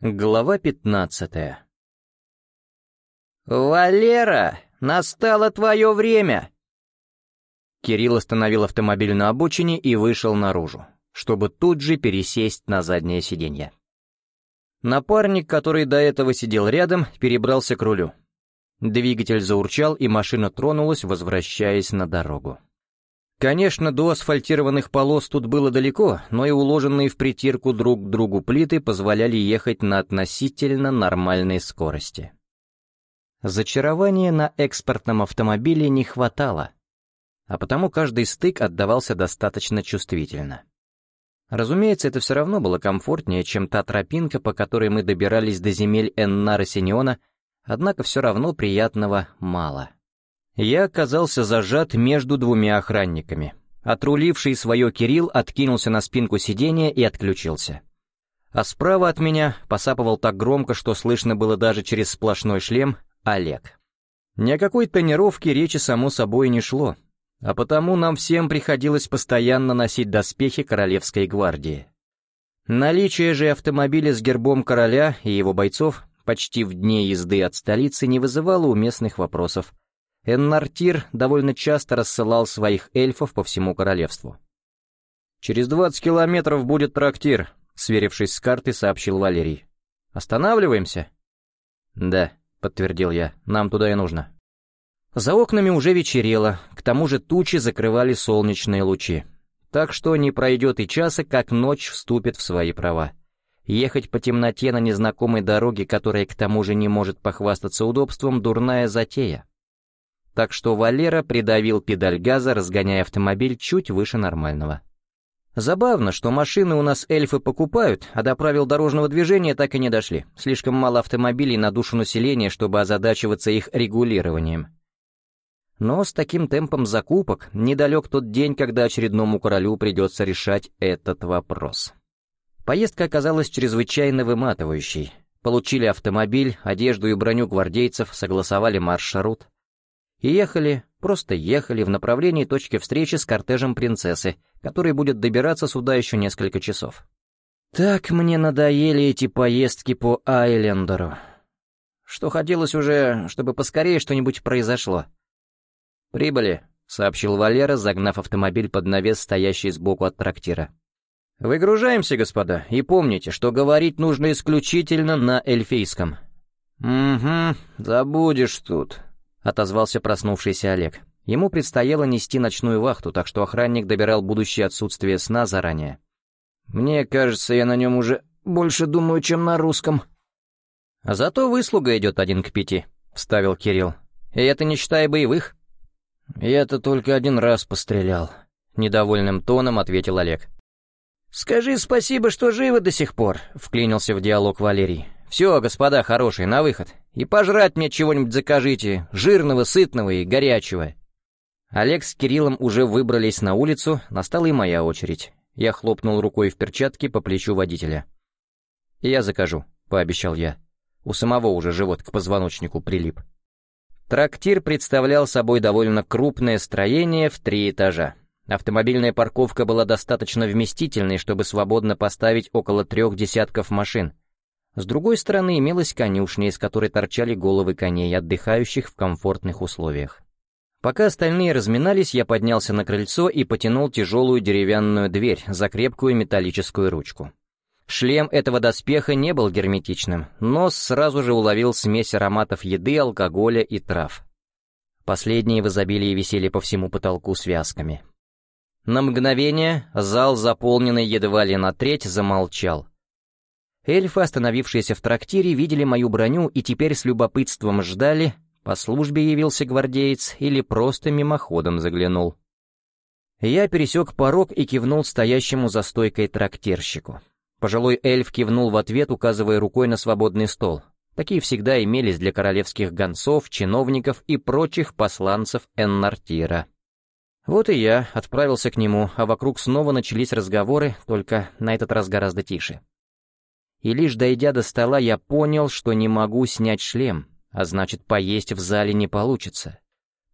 Глава пятнадцатая «Валера, настало твое время!» Кирилл остановил автомобиль на обочине и вышел наружу, чтобы тут же пересесть на заднее сиденье. Напарник, который до этого сидел рядом, перебрался к рулю. Двигатель заурчал, и машина тронулась, возвращаясь на дорогу. Конечно, до асфальтированных полос тут было далеко, но и уложенные в притирку друг к другу плиты позволяли ехать на относительно нормальной скорости. Зачарования на экспортном автомобиле не хватало, а потому каждый стык отдавался достаточно чувствительно. Разумеется, это все равно было комфортнее, чем та тропинка, по которой мы добирались до земель Эннара Синьона, однако все равно приятного мало. Я оказался зажат между двумя охранниками. Отруливший свое Кирилл откинулся на спинку сиденья и отключился. А справа от меня посапывал так громко, что слышно было даже через сплошной шлем, Олег. Ни о какой тонировке речи само собой не шло, а потому нам всем приходилось постоянно носить доспехи Королевской гвардии. Наличие же автомобиля с гербом короля и его бойцов почти в дне езды от столицы не вызывало у местных вопросов, Эннартир довольно часто рассылал своих эльфов по всему королевству. «Через двадцать километров будет трактир», — сверившись с картой, сообщил Валерий. «Останавливаемся?» «Да», — подтвердил я, — «нам туда и нужно». За окнами уже вечерело, к тому же тучи закрывали солнечные лучи. Так что не пройдет и часа, как ночь вступит в свои права. Ехать по темноте на незнакомой дороге, которая к тому же не может похвастаться удобством, дурная затея так что Валера придавил педаль газа, разгоняя автомобиль чуть выше нормального. Забавно, что машины у нас эльфы покупают, а до правил дорожного движения так и не дошли. Слишком мало автомобилей на душу населения, чтобы озадачиваться их регулированием. Но с таким темпом закупок недалек тот день, когда очередному королю придется решать этот вопрос. Поездка оказалась чрезвычайно выматывающей. Получили автомобиль, одежду и броню гвардейцев, согласовали маршрут. И ехали, просто ехали в направлении точки встречи с кортежем принцессы, который будет добираться сюда еще несколько часов. Так мне надоели эти поездки по Айлендеру. Что хотелось уже, чтобы поскорее что-нибудь произошло. «Прибыли», — сообщил Валера, загнав автомобиль под навес, стоящий сбоку от трактира. «Выгружаемся, господа, и помните, что говорить нужно исключительно на эльфийском». «Угу, забудешь тут», — отозвался проснувшийся Олег. Ему предстояло нести ночную вахту, так что охранник добирал будущее отсутствие сна заранее. «Мне кажется, я на нем уже больше думаю, чем на русском». «Зато выслуга идет один к пяти», — вставил Кирилл. «И это не считая боевых». «Я-то только один раз пострелял», — недовольным тоном ответил Олег. «Скажи спасибо, что живы до сих пор», — вклинился в диалог Валерий. «Все, господа хорошие, на выход. И пожрать мне чего-нибудь закажите, жирного, сытного и горячего». Олег с Кириллом уже выбрались на улицу, настала и моя очередь. Я хлопнул рукой в перчатке по плечу водителя. «Я закажу», — пообещал я. У самого уже живот к позвоночнику прилип. Трактир представлял собой довольно крупное строение в три этажа. Автомобильная парковка была достаточно вместительной, чтобы свободно поставить около трех десятков машин — с другой стороны имелась конюшня, из которой торчали головы коней, отдыхающих в комфортных условиях. Пока остальные разминались, я поднялся на крыльцо и потянул тяжелую деревянную дверь за крепкую металлическую ручку. Шлем этого доспеха не был герметичным, но сразу же уловил смесь ароматов еды, алкоголя и трав. Последние в изобилии висели по всему потолку связками. На мгновение зал, заполненный едва ли на треть, замолчал — Эльфы, остановившиеся в трактире, видели мою броню и теперь с любопытством ждали, по службе явился гвардеец или просто мимоходом заглянул. Я пересек порог и кивнул стоящему за стойкой трактирщику. Пожилой эльф кивнул в ответ, указывая рукой на свободный стол. Такие всегда имелись для королевских гонцов, чиновников и прочих посланцев Эннартира. Вот и я отправился к нему, а вокруг снова начались разговоры, только на этот раз гораздо тише и лишь дойдя до стола, я понял, что не могу снять шлем, а значит, поесть в зале не получится.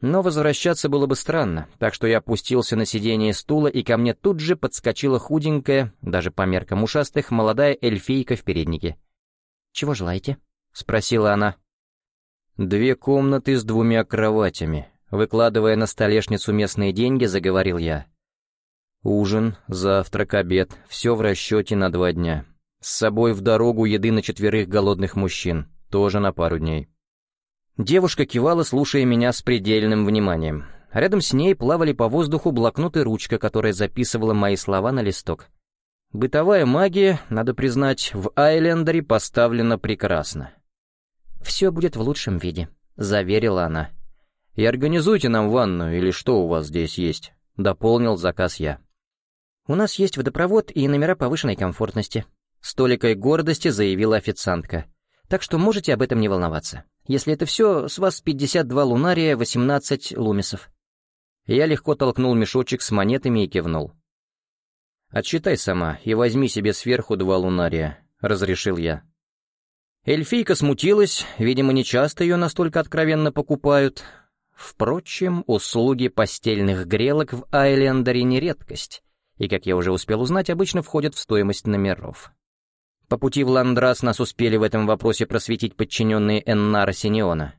Но возвращаться было бы странно, так что я опустился на сиденье стула, и ко мне тут же подскочила худенькая, даже по меркам ушастых, молодая эльфийка в переднике. «Чего желаете?» — спросила она. «Две комнаты с двумя кроватями», — выкладывая на столешницу местные деньги, заговорил я. «Ужин, завтрак, обед — все в расчете на два дня. С собой в дорогу еды на четверых голодных мужчин, тоже на пару дней». Девушка кивала, слушая меня с предельным вниманием. Рядом с ней плавали по воздуху блокнот и ручка, которая записывала мои слова на листок. Бытовая магия, надо признать, в Айлендере поставлена прекрасно. «Все будет в лучшем виде», — заверила она. «И организуйте нам ванну, или что у вас здесь есть?» — дополнил заказ я. «У нас есть водопровод и номера повышенной комфортности», — с толикой гордости заявила официантка. «Так что можете об этом не волноваться. Если это все, с вас 52 лунария, 18 лумисов». Я легко толкнул мешочек с монетами и кивнул. «Отсчитай сама и возьми себе сверху два лунария», — разрешил я. Эльфийка смутилась, видимо, нечасто ее настолько откровенно покупают. Впрочем, услуги постельных грелок в Айлендере не редкость, и, как я уже успел узнать, обычно входят в стоимость номеров. По пути в Ландрас нас успели в этом вопросе просветить подчиненные Эннара Синеона.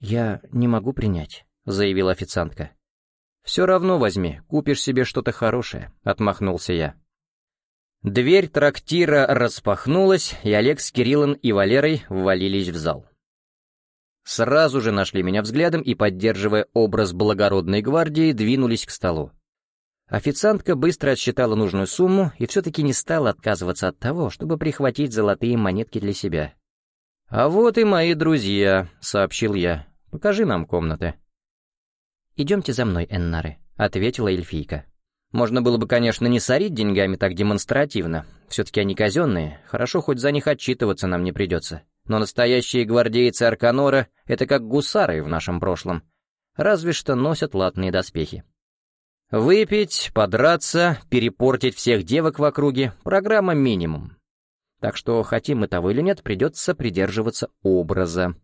«Я не могу принять», — заявила официантка. «Все равно возьми, купишь себе что-то хорошее», — отмахнулся я. Дверь трактира распахнулась, и Олег с Кириллом и Валерой ввалились в зал. Сразу же нашли меня взглядом и, поддерживая образ благородной гвардии, двинулись к столу. Официантка быстро отсчитала нужную сумму и все-таки не стала отказываться от того, чтобы прихватить золотые монетки для себя. «А вот и мои друзья», — сообщил я. «Покажи нам комнаты». «Идемте за мной, Эннары», — ответила эльфийка. Можно было бы, конечно, не сорить деньгами так демонстративно. Все-таки они казенные, хорошо хоть за них отчитываться нам не придется. Но настоящие гвардейцы Арканора — это как гусары в нашем прошлом. Разве что носят латные доспехи. Выпить, подраться, перепортить всех девок в округе — программа минимум. Так что, хотим мы того или нет, придется придерживаться образа.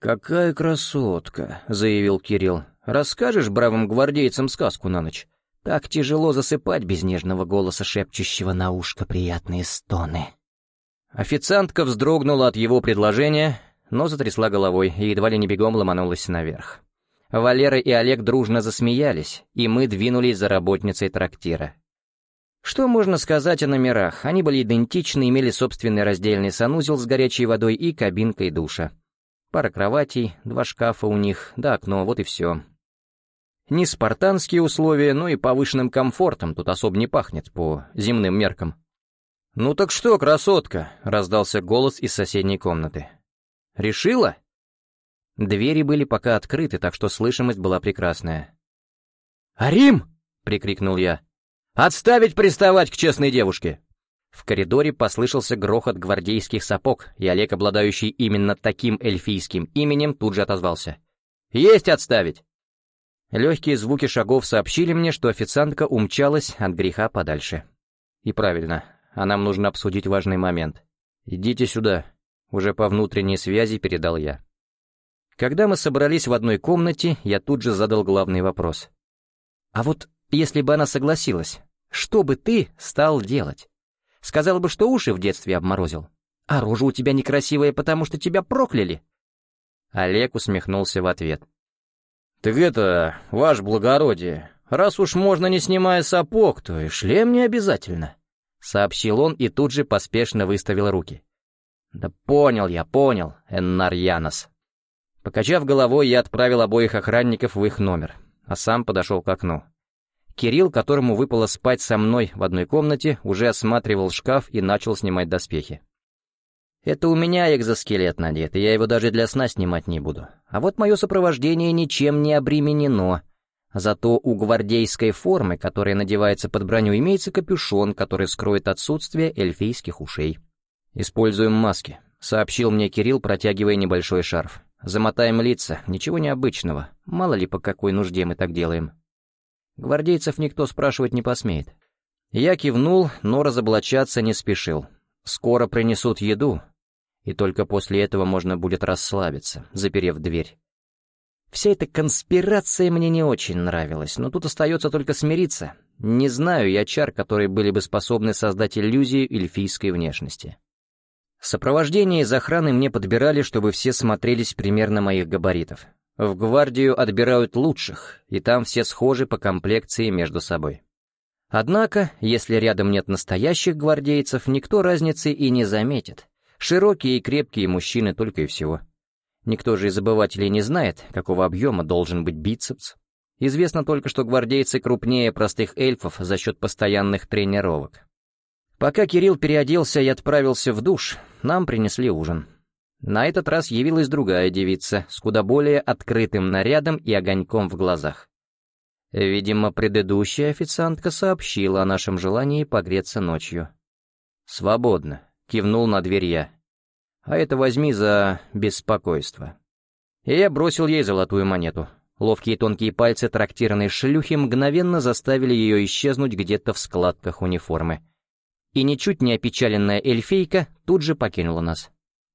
«Какая красотка!» — заявил Кирилл. Расскажешь бравым гвардейцам сказку на ночь? Так тяжело засыпать без нежного голоса, шепчущего на ушко приятные стоны». Официантка вздрогнула от его предложения, но затрясла головой и едва ли не бегом ломанулась наверх. Валера и Олег дружно засмеялись, и мы двинулись за работницей трактира. Что можно сказать о номерах? Они были идентичны, имели собственный раздельный санузел с горячей водой и кабинкой душа. Пара кроватей, два шкафа у них, да окно, вот и все. Не спартанские условия, но и повышенным комфортом тут особо не пахнет по земным меркам. «Ну так что, красотка?» — раздался голос из соседней комнаты. «Решила?» Двери были пока открыты, так что слышимость была прекрасная. «Арим!» — прикрикнул я. «Отставить приставать к честной девушке!» В коридоре послышался грохот гвардейских сапог, и Олег, обладающий именно таким эльфийским именем, тут же отозвался. «Есть отставить!» Легкие звуки шагов сообщили мне, что официантка умчалась от греха подальше. И правильно, а нам нужно обсудить важный момент. «Идите сюда», — уже по внутренней связи передал я. Когда мы собрались в одной комнате, я тут же задал главный вопрос. «А вот если бы она согласилась, что бы ты стал делать? Сказал бы, что уши в детстве обморозил. А рожа у тебя некрасивая, потому что тебя прокляли». Олег усмехнулся в ответ. «Так это, ваше благородие, раз уж можно не снимая сапог, то и шлем не обязательно», — сообщил он и тут же поспешно выставил руки. «Да понял я, понял, Эннар Янос». Покачав головой, я отправил обоих охранников в их номер, а сам подошел к окну. Кирилл, которому выпало спать со мной в одной комнате, уже осматривал шкаф и начал снимать доспехи. Это у меня экзоскелет надет, и я его даже для сна снимать не буду. А вот мое сопровождение ничем не обременено. Зато у гвардейской формы, которая надевается под броню, имеется капюшон, который скроет отсутствие эльфийских ушей. «Используем маски», — сообщил мне Кирилл, протягивая небольшой шарф. «Замотаем лица, ничего необычного. Мало ли, по какой нужде мы так делаем». Гвардейцев никто спрашивать не посмеет. Я кивнул, но разоблачаться не спешил. Скоро принесут еду, и только после этого можно будет расслабиться, заперев дверь. Вся эта конспирация мне не очень нравилась, но тут остается только смириться. Не знаю я чар, которые были бы способны создать иллюзию эльфийской внешности. Сопровождение из охраны мне подбирали, чтобы все смотрелись примерно моих габаритов. В гвардию отбирают лучших, и там все схожи по комплекции между собой. Однако, если рядом нет настоящих гвардейцев, никто разницы и не заметит. Широкие и крепкие мужчины только и всего. Никто же из обывателей не знает, какого объема должен быть бицепс. Известно только, что гвардейцы крупнее простых эльфов за счет постоянных тренировок. Пока Кирилл переоделся и отправился в душ, нам принесли ужин. На этот раз явилась другая девица с куда более открытым нарядом и огоньком в глазах. Видимо, предыдущая официантка сообщила о нашем желании погреться ночью. «Свободно», — кивнул на дверь я. «А это возьми за беспокойство». И я бросил ей золотую монету. Ловкие тонкие пальцы трактирной шлюхи мгновенно заставили ее исчезнуть где-то в складках униформы. И ничуть не опечаленная эльфейка тут же покинула нас.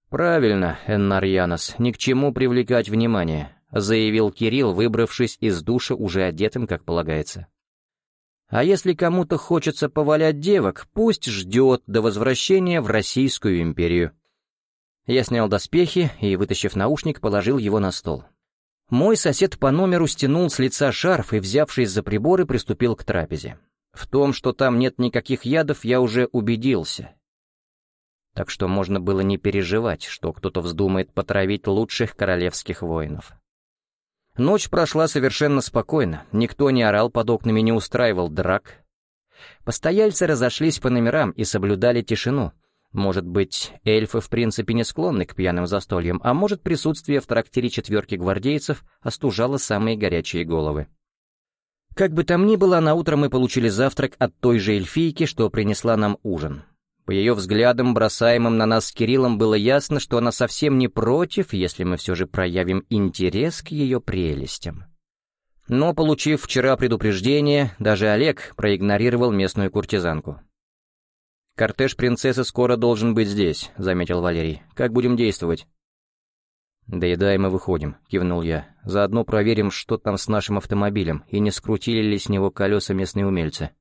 «Правильно, Эннар Янос, ни к чему привлекать внимание», заявил Кирилл, выбравшись из душа уже одетым, как полагается. «А если кому-то хочется повалять девок, пусть ждет до возвращения в Российскую империю». Я снял доспехи и, вытащив наушник, положил его на стол. Мой сосед по номеру стянул с лица шарф и, взявшись за приборы, приступил к трапезе. В том, что там нет никаких ядов, я уже убедился, так что можно было не переживать, что кто-то вздумает потравить лучших королевских воинов. Ночь прошла совершенно спокойно, никто не орал под окнами, не устраивал драк. Постояльцы разошлись по номерам и соблюдали тишину. Может быть, эльфы в принципе не склонны к пьяным застольям, а может, присутствие в трактире четверки гвардейцев остужало самые горячие головы. Как бы там ни было, на утро мы получили завтрак от той же эльфийки, что принесла нам ужин. По ее взглядам, бросаемым на нас с Кириллом, было ясно, что она совсем не против, если мы все же проявим интерес к ее прелестям. Но, получив вчера предупреждение, даже Олег проигнорировал местную куртизанку. «Кортеж принцессы скоро должен быть здесь», — заметил Валерий. «Как будем действовать?» «Доедаем и выходим», — кивнул я. «Заодно проверим, что там с нашим автомобилем, и не скрутили ли с него колеса местные умельцы».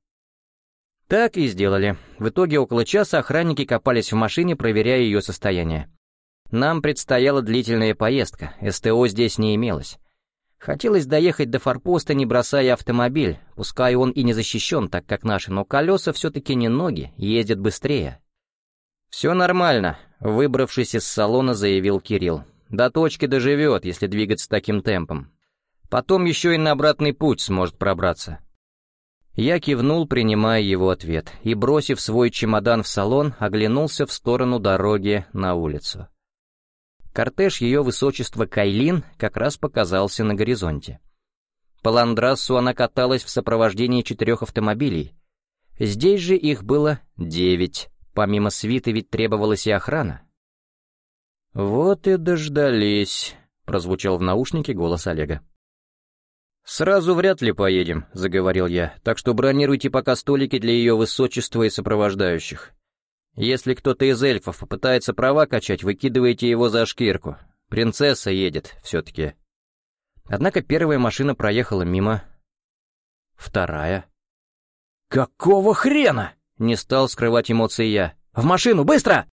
Так и сделали. В итоге около часа охранники копались в машине, проверяя ее состояние. Нам предстояла длительная поездка, СТО здесь не имелось. Хотелось доехать до форпоста, не бросая автомобиль, пускай он и не защищен, так как наши, но колеса все-таки не ноги, ездят быстрее. «Все нормально», — выбравшись из салона, заявил Кирилл. «До точки доживет, если двигаться таким темпом. Потом еще и на обратный путь сможет пробраться. Я кивнул, принимая его ответ, и, бросив свой чемодан в салон, оглянулся в сторону дороги на улицу. Кортеж ее высочества Кайлин как раз показался на горизонте. По Ландрассу она каталась в сопровождении четырех автомобилей. Здесь же их было девять. Помимо свиты ведь требовалась и охрана. «Вот и дождались», — прозвучал в наушнике голос Олега. «Сразу вряд ли поедем», — заговорил я, «так что бронируйте пока столики для ее высочества и сопровождающих. Если кто-то из эльфов попытается права качать, выкидывайте его за шкирку. Принцесса едет все-таки». Однако первая машина проехала мимо. Вторая. «Какого хрена?» — не стал скрывать эмоции я. «В машину, быстро!»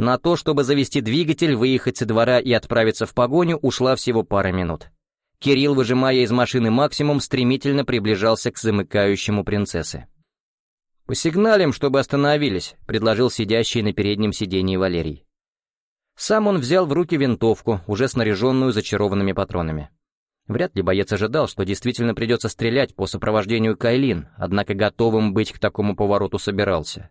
На то, чтобы завести двигатель, выехать со двора и отправиться в погоню, ушла всего пара минут. Кирилл, выжимая из машины максимум, стремительно приближался к замыкающему принцессы. «Посигналим, чтобы остановились», — предложил сидящий на переднем сидении Валерий. Сам он взял в руки винтовку, уже снаряженную зачарованными патронами. Вряд ли боец ожидал, что действительно придется стрелять по сопровождению Кайлин, однако готовым быть к такому повороту собирался.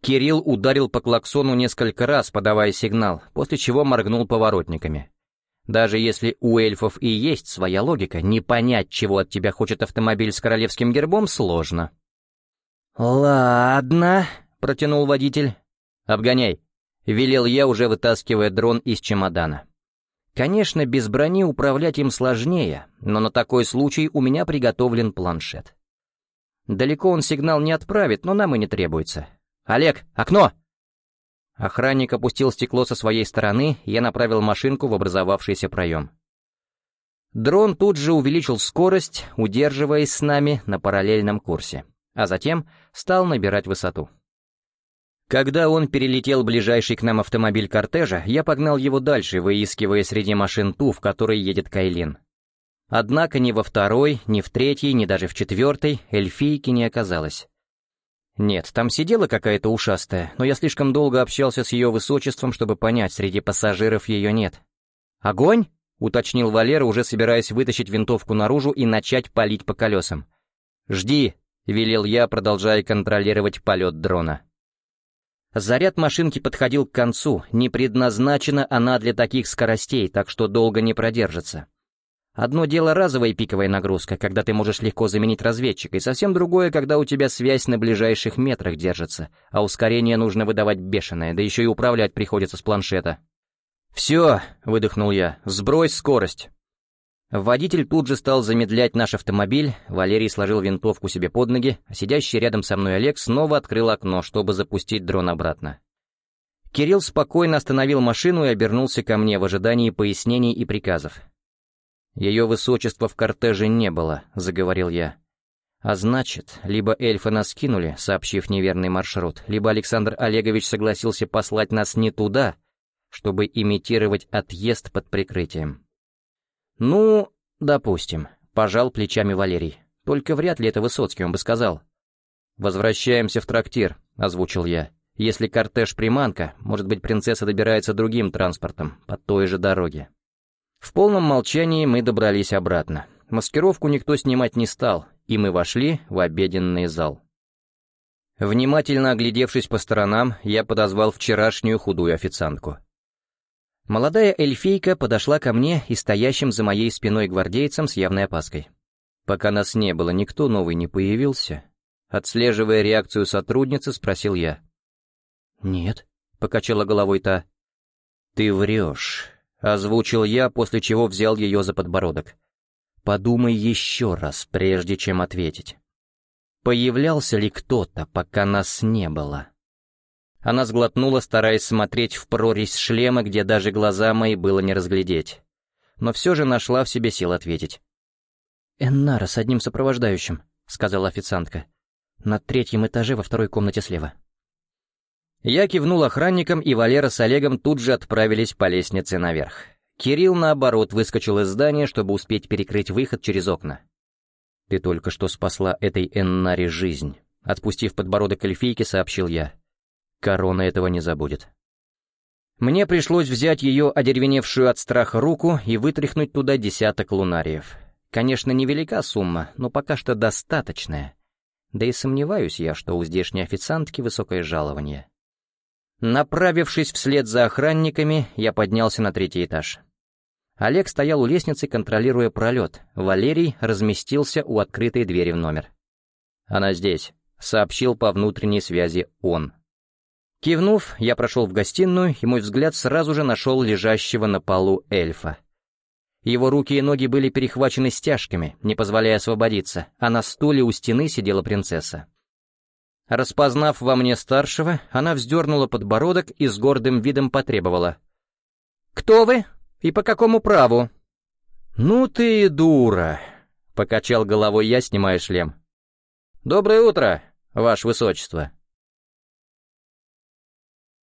Кирилл ударил по клаксону несколько раз, подавая сигнал, после чего моргнул поворотниками. Даже если у эльфов и есть своя логика, не понять, чего от тебя хочет автомобиль с королевским гербом, сложно. «Ладно», — протянул водитель. «Обгоняй», — велел я, уже вытаскивая дрон из чемодана. Конечно, без брони управлять им сложнее, но на такой случай у меня приготовлен планшет. Далеко он сигнал не отправит, но нам и не требуется. «Олег, окно!» Охранник опустил стекло со своей стороны, я направил машинку в образовавшийся проем. Дрон тут же увеличил скорость, удерживаясь с нами на параллельном курсе, а затем стал набирать высоту. Когда он перелетел ближайший к нам автомобиль кортежа, я погнал его дальше, выискивая среди машин ту, в которой едет Кайлин. Однако ни во второй, ни в третьей, ни даже в четвертой эльфийки не оказалось. Нет, там сидела какая-то ушастая, но я слишком долго общался с ее высочеством, чтобы понять, среди пассажиров ее нет. «Огонь?» — уточнил Валера, уже собираясь вытащить винтовку наружу и начать палить по колесам. «Жди», — велел я, продолжая контролировать полет дрона. Заряд машинки подходил к концу, не предназначена она для таких скоростей, так что долго не продержится. Одно дело разовая пиковая нагрузка, когда ты можешь легко заменить разведчика, и совсем другое, когда у тебя связь на ближайших метрах держится, а ускорение нужно выдавать бешеное, да еще и управлять приходится с планшета. «Все», — выдохнул я, — «сбрось скорость». Водитель тут же стал замедлять наш автомобиль, Валерий сложил винтовку себе под ноги, а сидящий рядом со мной Олег снова открыл окно, чтобы запустить дрон обратно. Кирилл спокойно остановил машину и обернулся ко мне в ожидании пояснений и приказов. «Ее высочества в кортеже не было», — заговорил я. «А значит, либо эльфы нас кинули, сообщив неверный маршрут, либо Александр Олегович согласился послать нас не туда, чтобы имитировать отъезд под прикрытием». «Ну, допустим», — пожал плечами Валерий. «Только вряд ли это Высоцкий, он бы сказал». «Возвращаемся в трактир», — озвучил я. «Если кортеж приманка, может быть, принцесса добирается другим транспортом, по той же дороге». В полном молчании мы добрались обратно. Маскировку никто снимать не стал, и мы вошли в обеденный зал. Внимательно оглядевшись по сторонам, я подозвал вчерашнюю худую официантку. Молодая эльфийка подошла ко мне и стоящим за моей спиной гвардейцам с явной опаской. Пока нас не было, никто новый не появился. Отслеживая реакцию сотрудницы, спросил я. «Нет», — покачала головой та. «Ты врешь», Озвучил я, после чего взял ее за подбородок. Подумай еще раз, прежде чем ответить. Появлялся ли кто-то, пока нас не было? Она сглотнула, стараясь смотреть в прорезь шлема, где даже глаза мои было не разглядеть. Но все же нашла в себе сил ответить. «Эннара с одним сопровождающим», — сказала официантка. «На третьем этаже во второй комнате слева». Я кивнул охранникам, и Валера с Олегом тут же отправились по лестнице наверх. Кирилл, наоборот, выскочил из здания, чтобы успеть перекрыть выход через окна. «Ты только что спасла этой Эннаре жизнь», — отпустив подбородок эльфийки, сообщил я. «Корона этого не забудет». Мне пришлось взять ее одеревеневшую от страха руку и вытряхнуть туда десяток лунариев. Конечно, невелика сумма, но пока что достаточная. Да и сомневаюсь я, что у здешней официантки высокое жалование. Направившись вслед за охранниками, я поднялся на третий этаж. Олег стоял у лестницы, контролируя пролет. Валерий разместился у открытой двери в номер. «Она здесь», — сообщил по внутренней связи он. Кивнув, я прошел в гостиную, и мой взгляд сразу же нашел лежащего на полу эльфа. Его руки и ноги были перехвачены стяжками, не позволяя освободиться, а на стуле у стены сидела принцесса. Распознав во мне старшего, она вздернула подбородок и с гордым видом потребовала. «Кто вы? И по какому праву?» «Ну ты и дура!» — покачал головой я, снимая шлем. «Доброе утро, ваше высочество!»